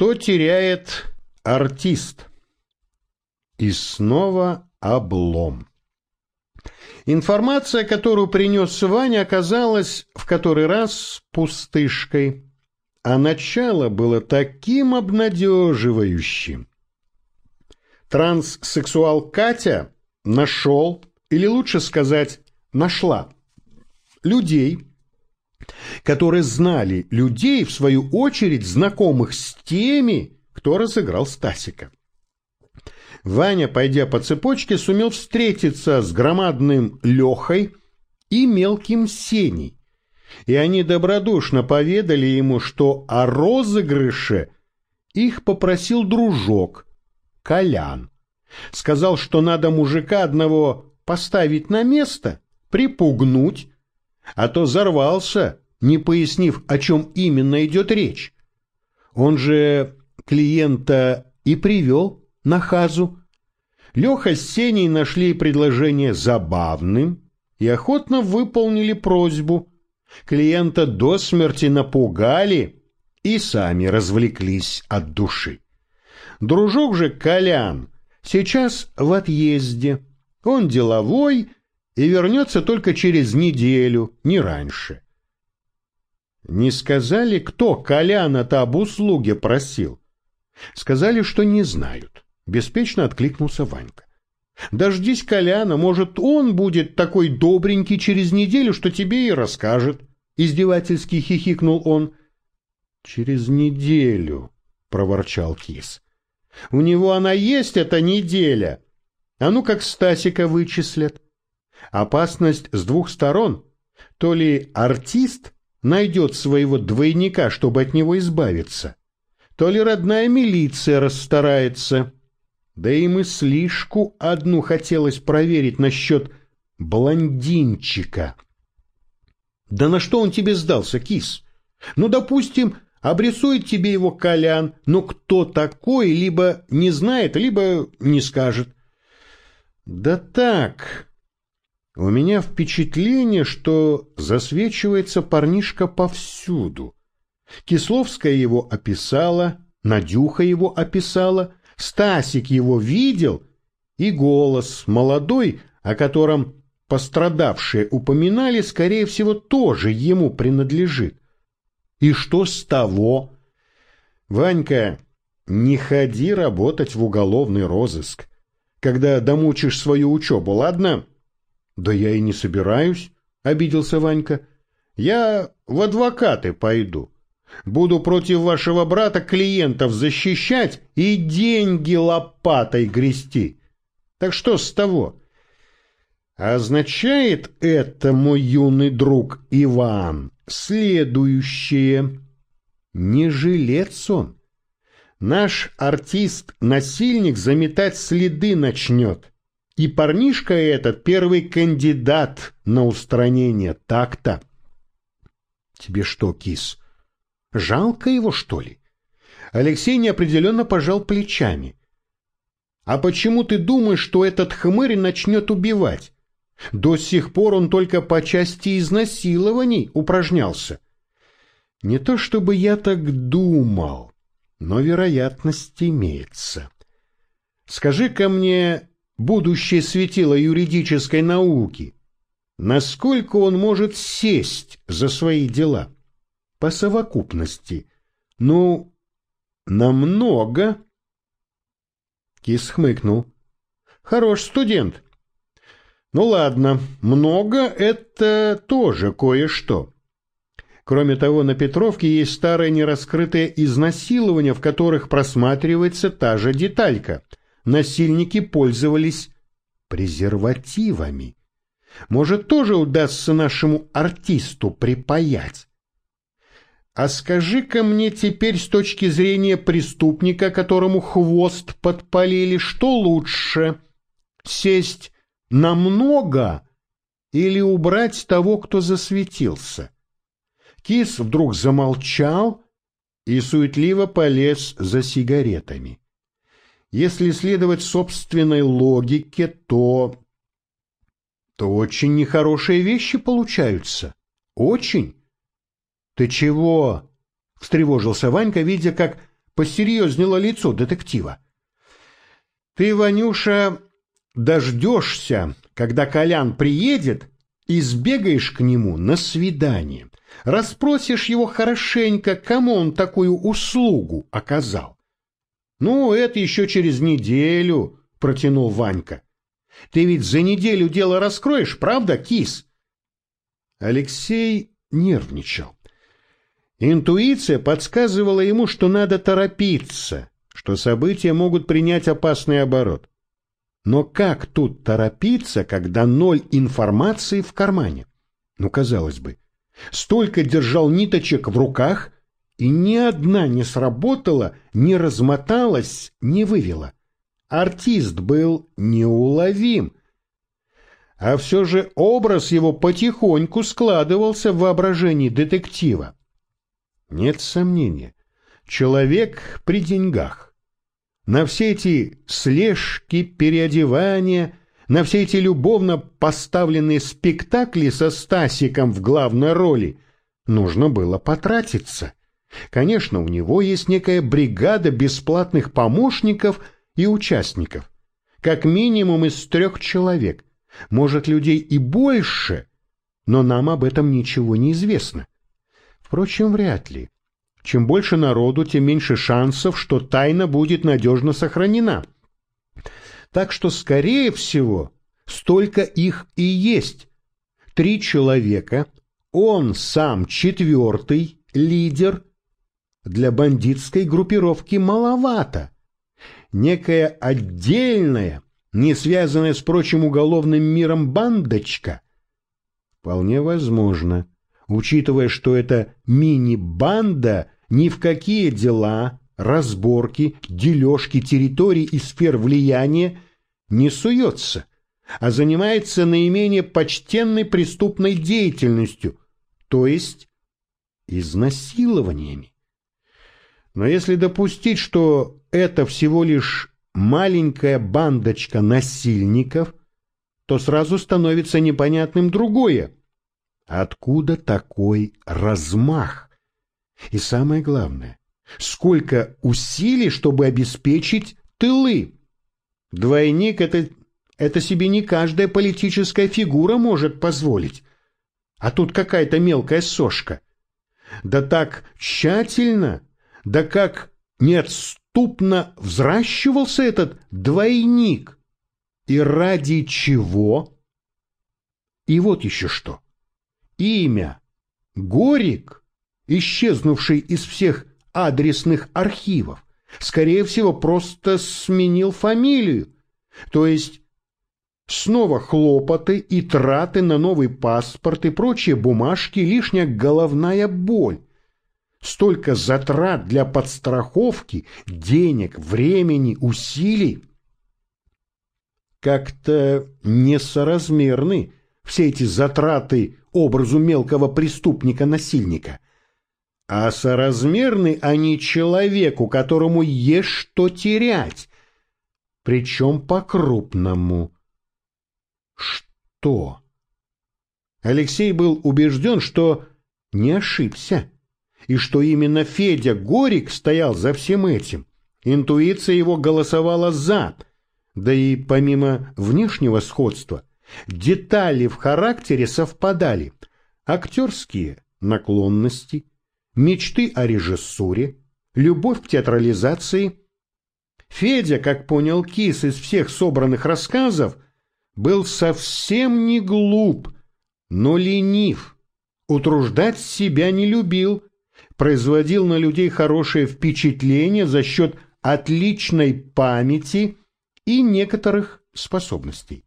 Что теряет артист? И снова облом. Информация, которую принес Ваня, оказалась в который раз пустышкой, а начало было таким обнадеживающим. Транссексуал Катя нашел, или лучше сказать, нашла, людей, которые знали людей, в свою очередь, знакомых с теми, кто разыграл Стасика. Ваня, пойдя по цепочке, сумел встретиться с громадным Лехой и мелким Сеней. И они добродушно поведали ему, что о розыгрыше их попросил дружок, Колян. Сказал, что надо мужика одного поставить на место, припугнуть, а то взорвался, не пояснив, о чем именно идет речь. Он же клиента и привел на хазу. Леха с Сеней нашли предложение забавным и охотно выполнили просьбу. Клиента до смерти напугали и сами развлеклись от души. Дружок же Колян сейчас в отъезде. Он деловой и вернется только через неделю, не раньше. Не сказали, кто Коляна-то об услуге просил. Сказали, что не знают. Беспечно откликнулся Ванька. Дождись Коляна, может, он будет такой добренький через неделю, что тебе и расскажет. Издевательски хихикнул он. Через неделю, проворчал кис. У него она есть, эта неделя. А ну как Стасика вычислят. Опасность с двух сторон. То ли артист найдет своего двойника, чтобы от него избавиться, то ли родная милиция расстарается. Да и мыслишку одну хотелось проверить насчет блондинчика. Да на что он тебе сдался, кис? Ну, допустим, обрисует тебе его Колян, но кто такой, либо не знает, либо не скажет. Да так, у меня впечатление, что засвечивается парнишка повсюду. Кисловская его описала, Надюха его описала, Стасик его видел, и голос молодой, о котором пострадавшие упоминали, скорее всего, тоже ему принадлежит. И что с того? Ванька, не ходи работать в уголовный розыск, когда домучишь свою учебу, ладно? Да я и не собираюсь, обиделся Ванька. Я в адвокаты пойду. Буду против вашего брата клиентов защищать и деньги лопатой грести. Так что с того? Означает это, мой юный друг Иван, следующее. Не жилец он. Наш артист-насильник заметать следы начнет. И парнишка этот первый кандидат на устранение так-то. Тебе что, кис, жалко его, что ли? Алексей неопределенно пожал плечами. А почему ты думаешь, что этот хмырь начнет убивать? До сих пор он только по части изнасилований упражнялся. Не то чтобы я так думал, но вероятность имеется. Скажи-ка мне, будущее светило юридической науки, насколько он может сесть за свои дела? По совокупности. Ну, намного. Кис хмыкнул. Хорош студент. Ну ладно, много — это тоже кое-что. Кроме того, на Петровке есть старое нераскрытое изнасилование, в которых просматривается та же деталька — насильники пользовались презервативами. Может, тоже удастся нашему артисту припаять. А скажи-ка мне теперь с точки зрения преступника, которому хвост подпалили, что лучше? Сесть намного или убрать того, кто засветился? Кис вдруг замолчал и суетливо полез за сигаретами. Если следовать собственной логике, то... то очень нехорошие вещи получаются. Очень. Ты чего? Встревожился Ванька, видя, как посерьезнело лицо детектива. Ты, Ванюша, дождешься, когда Колян приедет, и сбегаешь к нему на свидание. Расспросишь его хорошенько, кому он такую услугу оказал. Ну, это еще через неделю, протянул Ванька. Ты ведь за неделю дело раскроешь, правда, кис? Алексей нервничал. Интуиция подсказывала ему, что надо торопиться, что события могут принять опасный оборот. Но как тут торопиться, когда ноль информации в кармане? Ну, казалось бы, столько держал ниточек в руках, и ни одна не сработала, не размоталась, не вывела. Артист был неуловим. А все же образ его потихоньку складывался в воображении детектива. Нет сомнения, человек при деньгах. На все эти слежки, переодевания, на все эти любовно поставленные спектакли со Стасиком в главной роли нужно было потратиться. Конечно, у него есть некая бригада бесплатных помощников и участников, как минимум из трех человек, может, людей и больше, но нам об этом ничего не известно. Впрочем, вряд ли. Чем больше народу, тем меньше шансов, что тайна будет надежно сохранена. Так что, скорее всего, столько их и есть. Три человека, он сам четвертый, лидер. Для бандитской группировки маловато. Некая отдельная, не связанная с прочим уголовным миром бандочка. Вполне возможно учитывая, что эта мини-банда ни в какие дела, разборки, дележки территорий и сфер влияния не суется, а занимается наименее почтенной преступной деятельностью, то есть изнасилованиями. Но если допустить, что это всего лишь маленькая бандочка насильников, то сразу становится непонятным другое – Откуда такой размах? И самое главное, сколько усилий, чтобы обеспечить тылы? Двойник это, это себе не каждая политическая фигура может позволить. А тут какая-то мелкая сошка. Да так тщательно, да как неотступно взращивался этот двойник. И ради чего? И вот еще что имя Горик, исчезнувший из всех адресных архивов, скорее всего, просто сменил фамилию, то есть снова хлопоты и траты на новый паспорт и прочие бумажки, лишняя головная боль. Столько затрат для подстраховки, денег, времени, усилий. Как-то несоразмерны все эти затраты образу мелкого преступника-насильника, а соразмерны они человеку, которому есть что терять, причем по-крупному. Что? Алексей был убежден, что не ошибся, и что именно Федя Горик стоял за всем этим. Интуиция его голосовала «за», да и помимо внешнего сходства – Детали в характере совпадали. Актерские наклонности, мечты о режиссуре, любовь к театрализации. Федя, как понял Кис из всех собранных рассказов, был совсем не глуп, но ленив, утруждать себя не любил, производил на людей хорошее впечатление за счет отличной памяти и некоторых способностей.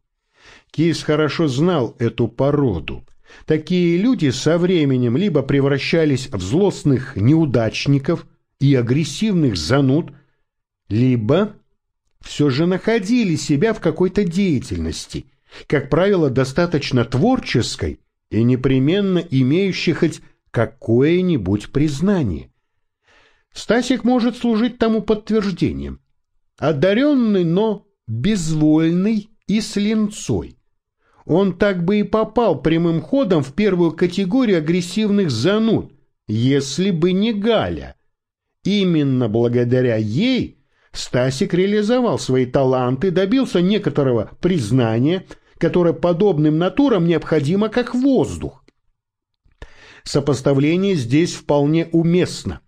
Кис хорошо знал эту породу. Такие люди со временем либо превращались в злостных неудачников и агрессивных зануд, либо все же находили себя в какой-то деятельности, как правило, достаточно творческой и непременно имеющей хоть какое-нибудь признание. Стасик может служить тому подтверждением. Одаренный, но безвольный и с линцой он так бы и попал прямым ходом в первую категорию агрессивных зануд, если бы не Галя. именно благодаря ей Стасик реализовал свои таланты, добился некоторого признания, которое подобным натурам необходимо как воздух. Сопоставление здесь вполне уместно.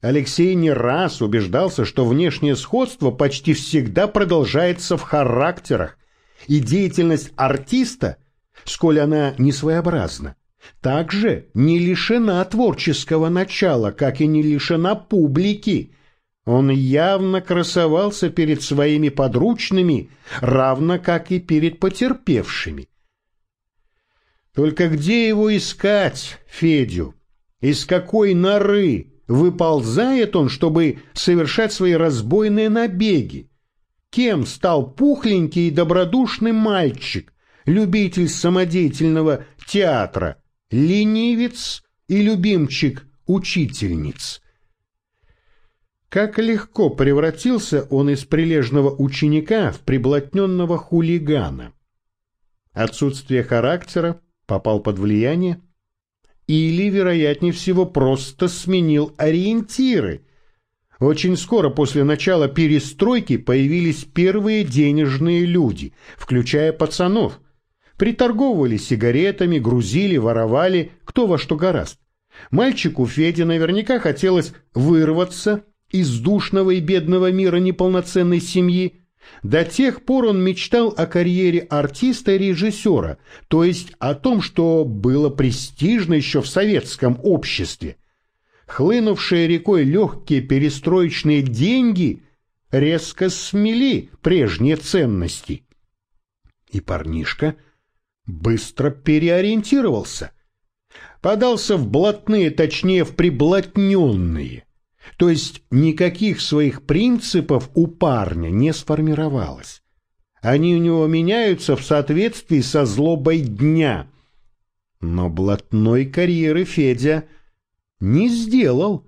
Алексей не раз убеждался, что внешнее сходство почти всегда продолжается в характерах, и деятельность артиста, сколь она не своеобразна, также не лишена творческого начала, как и не лишена публики. Он явно красовался перед своими подручными, равно как и перед потерпевшими. Только где его искать, Федю? Из какой норы выползает он, чтобы совершать свои разбойные набеги? Кем стал пухленький и добродушный мальчик, любитель самодеятельного театра, ленивец и любимчик учительниц. Как легко превратился он из прилежного ученика в приблотненного хулигана. Отсутствие характера попал под влияние или, вероятнее всего, просто сменил ориентиры. Очень скоро после начала перестройки появились первые денежные люди, включая пацанов – Приторговывали сигаретами, грузили, воровали, кто во что гораст. Мальчику Феде наверняка хотелось вырваться из душного и бедного мира неполноценной семьи. До тех пор он мечтал о карьере артиста и режиссера, то есть о том, что было престижно еще в советском обществе. Хлынувшие рекой легкие перестроечные деньги резко смели прежние ценности. И парнишка быстро переориентировался. Подался в блатные, точнее в приблотненные. То есть никаких своих принципов у парня не сформировалось. Они у него меняются в соответствии со злобой дня. Но блатной карьеры Федя не сделал.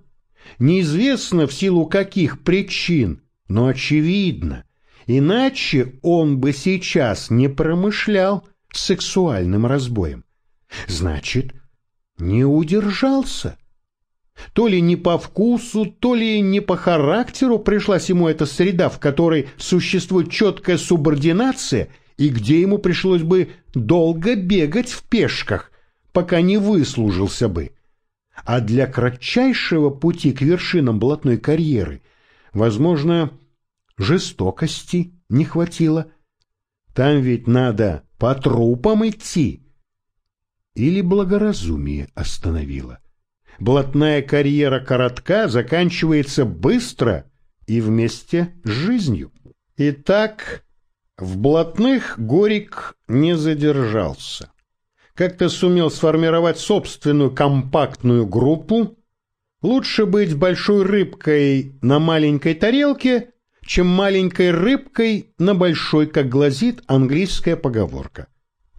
Неизвестно в силу каких причин, но очевидно. Иначе он бы сейчас не промышлял сексуальным разбоем. Значит, не удержался. То ли не по вкусу, то ли не по характеру пришлась ему эта среда, в которой существует четкая субординация и где ему пришлось бы долго бегать в пешках, пока не выслужился бы. А для кратчайшего пути к вершинам блатной карьеры, возможно, жестокости не хватило. Там ведь надо по трупам идти. Или благоразумие остановило. Блатная карьера коротка заканчивается быстро и вместе с жизнью. Итак, в блатных Горик не задержался. Как-то сумел сформировать собственную компактную группу. Лучше быть большой рыбкой на маленькой тарелке, чем маленькой рыбкой на большой, как гласит английская поговорка.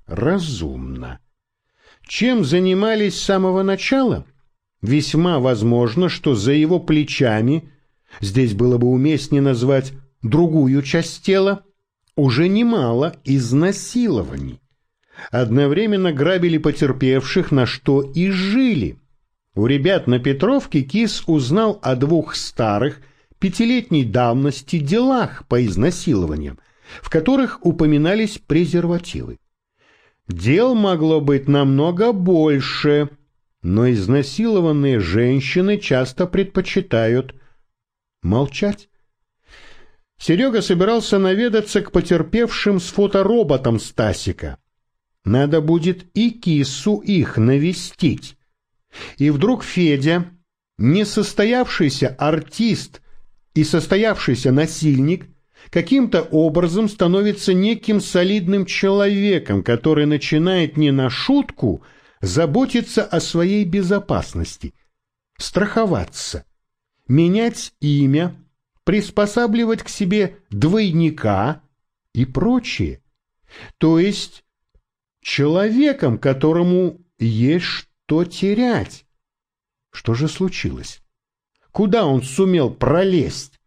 Разумно. Чем занимались с самого начала? Весьма возможно, что за его плечами, здесь было бы уместнее назвать другую часть тела, уже немало изнасилований. Одновременно грабили потерпевших, на что и жили. У ребят на Петровке Кис узнал о двух старых, пятилетней давности делах по изнасилованиям, в которых упоминались презервативы. Дел могло быть намного больше, но изнасилованные женщины часто предпочитают молчать. Серега собирался наведаться к потерпевшим с фотороботом Стасика. Надо будет и кису их навестить. И вдруг Федя, несостоявшийся артист и состоявшийся насильник каким-то образом становится неким солидным человеком, который начинает не на шутку заботиться о своей безопасности, страховаться, менять имя, приспосабливать к себе двойника и прочее. То есть человеком, которому есть что терять. Что же случилось? Куда он сумел пролезть?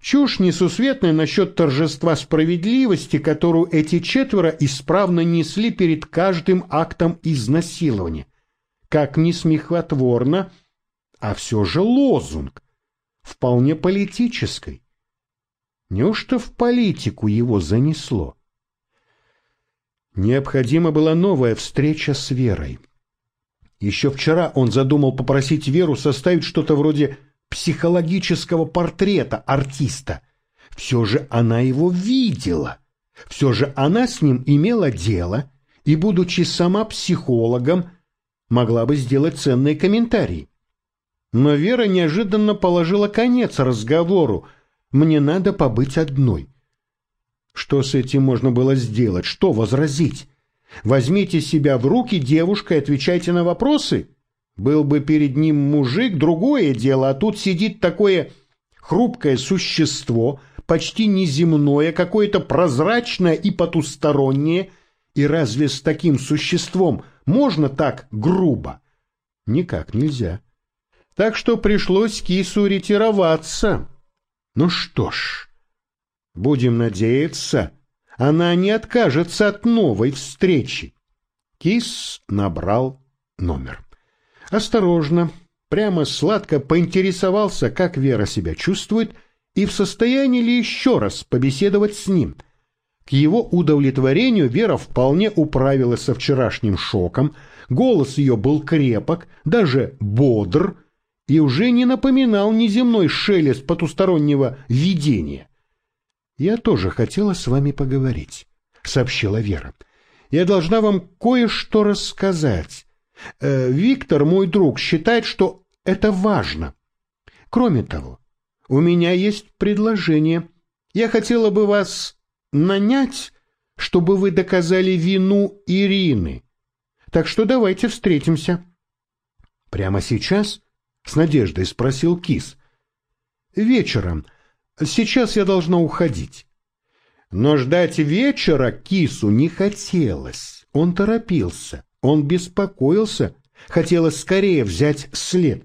Чушь несусветная насчет торжества справедливости, которую эти четверо исправно несли перед каждым актом изнасилования. Как не смехотворно, а все же лозунг. вполне политической. Неужто в политику его занесло? Необходима была новая встреча с Верой. Еще вчера он задумал попросить Веру составить что-то вроде психологического портрета артиста. Все же она его видела. Все же она с ним имела дело и, будучи сама психологом, могла бы сделать ценные комментарии. Но Вера неожиданно положила конец разговору. «Мне надо побыть одной». Что с этим можно было сделать? Что возразить? Возьмите себя в руки, девушка, и отвечайте на вопросы. Был бы перед ним мужик, другое дело, а тут сидит такое хрупкое существо, почти неземное, какое-то прозрачное и потустороннее. И разве с таким существом можно так грубо? Никак нельзя. Так что пришлось кису ретироваться. Ну что ж, будем надеяться, она не откажется от новой встречи. Кис набрал номер. Осторожно, прямо сладко поинтересовался, как Вера себя чувствует и в состоянии ли еще раз побеседовать с ним. К его удовлетворению Вера вполне управилась со вчерашним шоком, голос ее был крепок, даже бодр, и уже не напоминал неземной шелест потустороннего видения. «Я тоже хотела с вами поговорить», — сообщила Вера. «Я должна вам кое-что рассказать. Э, Виктор, мой друг, считает, что это важно. Кроме того, у меня есть предложение. Я хотела бы вас нанять, чтобы вы доказали вину Ирины. Так что давайте встретимся». «Прямо сейчас?» — с надеждой спросил Кис. «Вечером. Сейчас я должна уходить». Но ждать вечера Кису не хотелось. Он торопился. Он беспокоился, хотелось скорее взять след.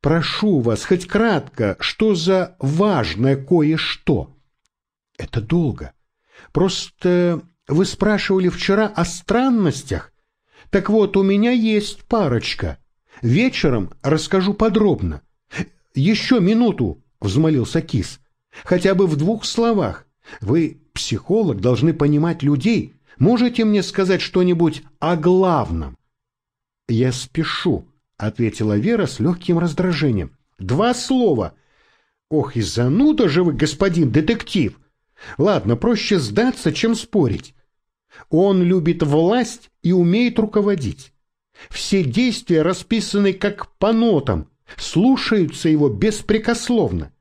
«Прошу вас, хоть кратко, что за важное кое-что?» «Это долго. Просто вы спрашивали вчера о странностях. Так вот, у меня есть парочка. Вечером расскажу подробно. Еще минуту, — взмолился Кис. Хотя бы в двух словах. Вы, психолог, должны понимать людей, Можете мне сказать что-нибудь о главном? Я спешу, ответила Вера с легким раздражением. Два слова. Ох, и зануда же вы, господин детектив. Ладно, проще сдаться, чем спорить. Он любит власть и умеет руководить. Все действия расписаны как по нотам, слушаются его беспрекословно.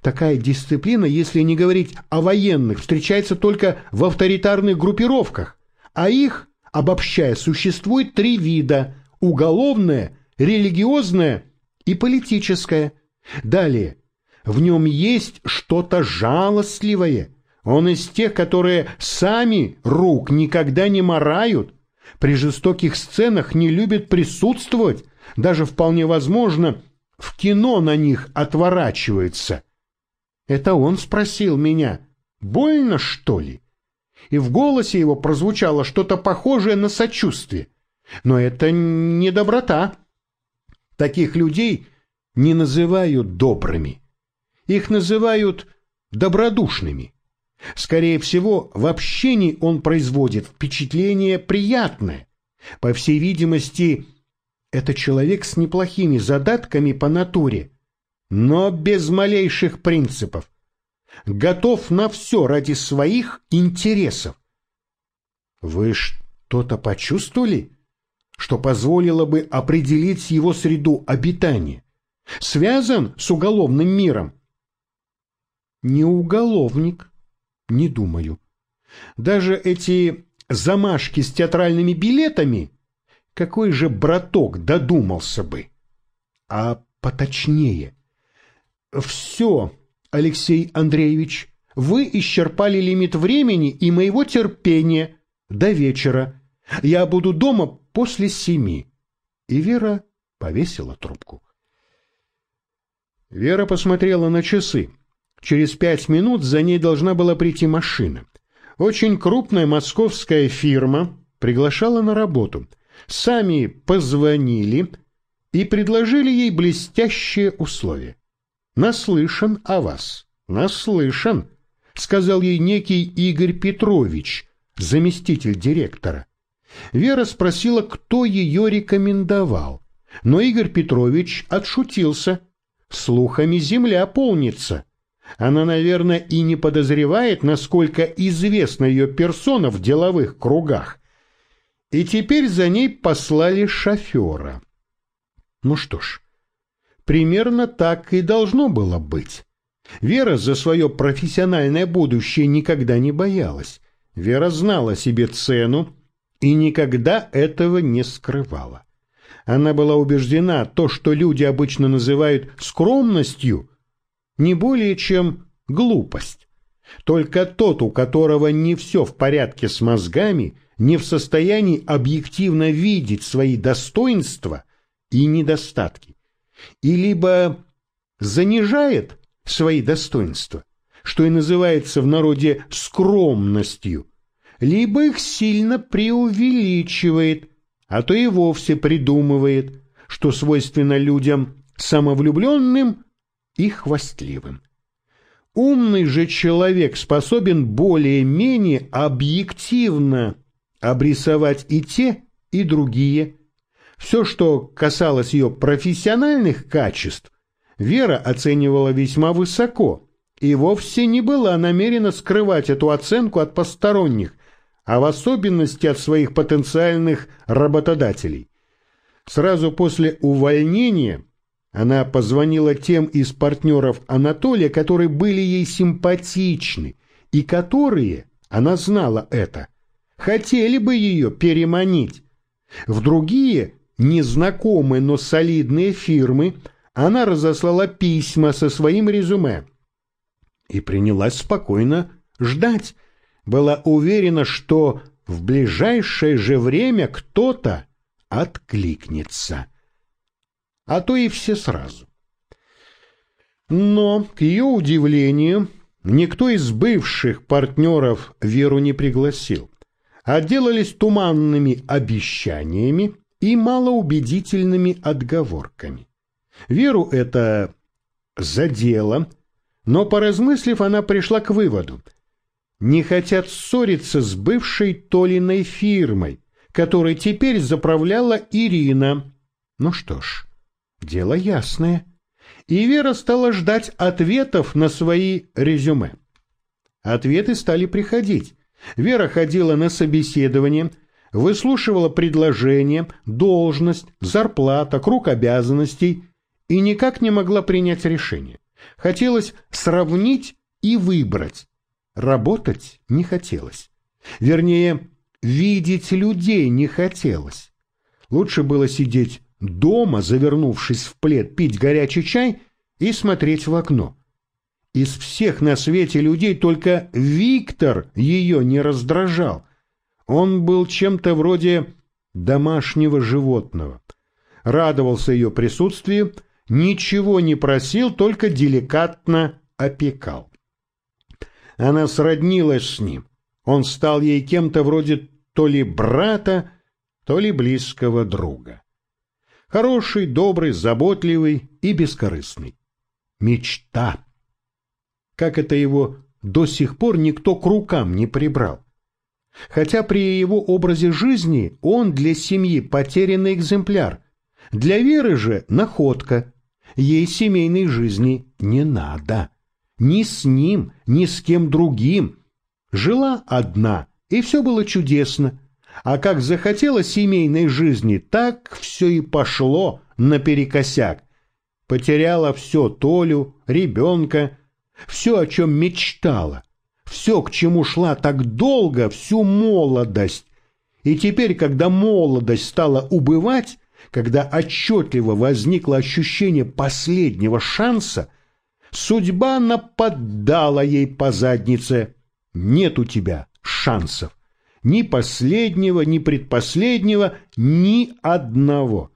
Такая дисциплина, если не говорить о военных, встречается только в авторитарных группировках, а их, обобщая, существует три вида – уголовное, религиозное и политическое. Далее, в нем есть что-то жалостливое. Он из тех, которые сами рук никогда не морают, при жестоких сценах не любят присутствовать, даже вполне возможно, в кино на них отворачивается – это он спросил меня, больно что ли? И в голосе его прозвучало что-то похожее на сочувствие. Но это не доброта. Таких людей не называют добрыми. Их называют добродушными. Скорее всего, в общении он производит впечатление приятное. По всей видимости, это человек с неплохими задатками по натуре, но без малейших принципов. Готов на все ради своих интересов. Вы что-то почувствовали, что позволило бы определить его среду обитания? Связан с уголовным миром? Не уголовник, не думаю. Даже эти замашки с театральными билетами, какой же браток додумался бы? А поточнее – все, Алексей Андреевич, вы исчерпали лимит времени и моего терпения до вечера. Я буду дома после семи. И Вера повесила трубку. Вера посмотрела на часы. Через пять минут за ней должна была прийти машина. Очень крупная московская фирма приглашала на работу. Сами позвонили и предложили ей блестящие условия. Наслышан о вас, наслышан, сказал ей некий Игорь Петрович, заместитель директора. Вера спросила, кто ее рекомендовал, но Игорь Петрович отшутился. Слухами земля полнится. Она, наверное, и не подозревает, насколько известна ее персона в деловых кругах. И теперь за ней послали шофера. Ну что ж, примерно так и должно было быть. Вера за свое профессиональное будущее никогда не боялась. Вера знала себе цену и никогда этого не скрывала. Она была убеждена, то, что люди обычно называют скромностью, не более чем глупость. Только тот, у которого не все в порядке с мозгами, не в состоянии объективно видеть свои достоинства и недостатки, и либо занижает свои достоинства, что и называется в народе скромностью, либо их сильно преувеличивает, а то и вовсе придумывает, что свойственно людям самовлюбленным и хвастливым. Умный же человек способен более-менее объективно обрисовать и те, и другие. Все, что касалось ее профессиональных качеств, Вера оценивала весьма высоко и вовсе не была намерена скрывать эту оценку от посторонних, а в особенности от своих потенциальных работодателей. Сразу после увольнения она позвонила тем из партнеров Анатолия, которые были ей симпатичны и которые, она знала это, хотели бы ее переманить. В другие, незнакомые, но солидные фирмы она разослала письма со своим резюме и принялась спокойно ждать, была уверена, что в ближайшее же время кто-то откликнется. А то и все сразу. Но, к ее удивлению, никто из бывших партнеров Веру не пригласил, отделались туманными обещаниями и малоубедительными отговорками. Веру это задело, но, поразмыслив, она пришла к выводу – не хотят ссориться с бывшей Толиной фирмой, которой теперь заправляла Ирина. Ну что ж, дело ясное. И Вера стала ждать ответов на свои резюме. Ответы стали приходить. Вера ходила на собеседование, выслушивала предложения, должность, зарплата, круг обязанностей и никак не могла принять решение. Хотелось сравнить и выбрать. Работать не хотелось. Вернее, видеть людей не хотелось. Лучше было сидеть дома, завернувшись в плед, пить горячий чай и смотреть в окно. Из всех на свете людей только Виктор ее не раздражал. Он был чем-то вроде домашнего животного. Радовался ее присутствию, ничего не просил, только деликатно опекал. Она сроднилась с ним. Он стал ей кем-то вроде то ли брата, то ли близкого друга. Хороший, добрый, заботливый и бескорыстный. Мечта. Как это его до сих пор никто к рукам не прибрал. Хотя при его образе жизни он для семьи потерянный экземпляр, для Веры же находка, ей семейной жизни не надо ни с ним, ни с кем другим. Жила одна, и все было чудесно. А как захотела семейной жизни, так все и пошло наперекосяк. Потеряла все Толю, ребенка, все, о чем мечтала, все, к чему шла так долго, всю молодость. И теперь, когда молодость стала убывать, когда отчетливо возникло ощущение последнего шанса, Судьба нападала ей по заднице. Нет у тебя шансов. Ни последнего, ни предпоследнего, ни одного.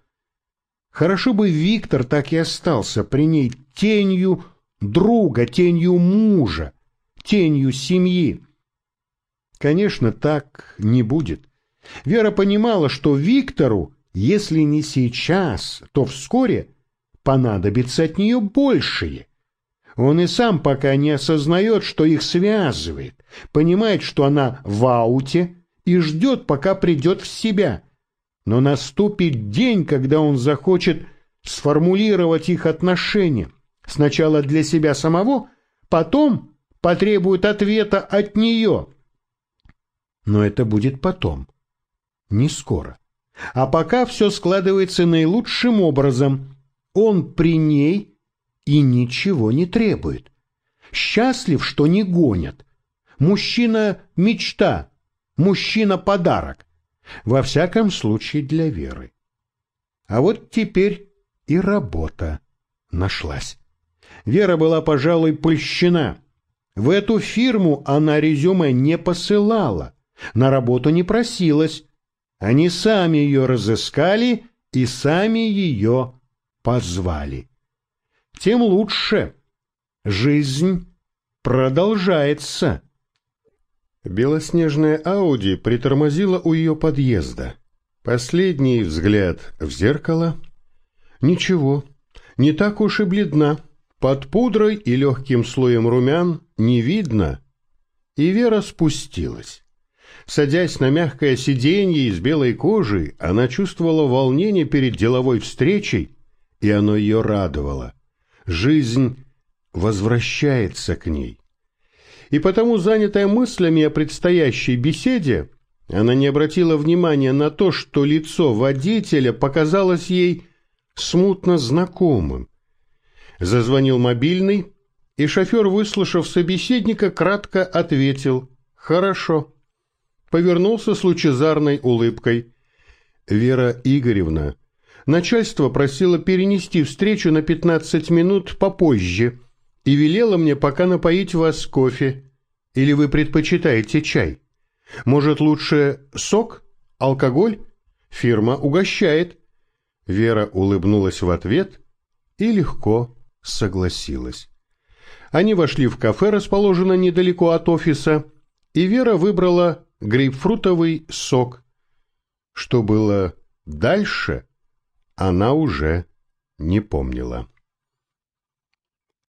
Хорошо бы Виктор так и остался при ней тенью друга, тенью мужа, тенью семьи. Конечно, так не будет. Вера понимала, что Виктору, если не сейчас, то вскоре понадобится от нее большее Он и сам пока не осознает, что их связывает, понимает, что она в ауте и ждет, пока придет в себя. Но наступит день, когда он захочет сформулировать их отношения. Сначала для себя самого, потом потребует ответа от нее. Но это будет потом, не скоро. А пока все складывается наилучшим образом. Он при ней и ничего не требует. Счастлив, что не гонят. Мужчина – мечта, мужчина – подарок. Во всяком случае для Веры. А вот теперь и работа нашлась. Вера была, пожалуй, польщена. В эту фирму она резюме не посылала, на работу не просилась. Они сами ее разыскали и сами ее позвали. Тем лучше. Жизнь продолжается. Белоснежная Ауди притормозила у ее подъезда. Последний взгляд в зеркало. Ничего, не так уж и бледна. Под пудрой и легким слоем румян не видно. И Вера спустилась. Садясь на мягкое сиденье из белой кожи, она чувствовала волнение перед деловой встречей, и оно ее радовало. Жизнь возвращается к ней. И потому, занятая мыслями о предстоящей беседе, она не обратила внимания на то, что лицо водителя показалось ей смутно знакомым. Зазвонил мобильный, и шофер, выслушав собеседника, кратко ответил «Хорошо» повернулся с лучезарной улыбкой. «Вера Игоревна, начальство просило перенести встречу на 15 минут попозже и велело мне пока напоить вас кофе. Или вы предпочитаете чай? Может, лучше сок? Алкоголь? Фирма угощает». Вера улыбнулась в ответ и легко согласилась. Они вошли в кафе, расположенное недалеко от офиса, и Вера выбрала грейпфрутовый сок. Что было дальше, она уже не помнила.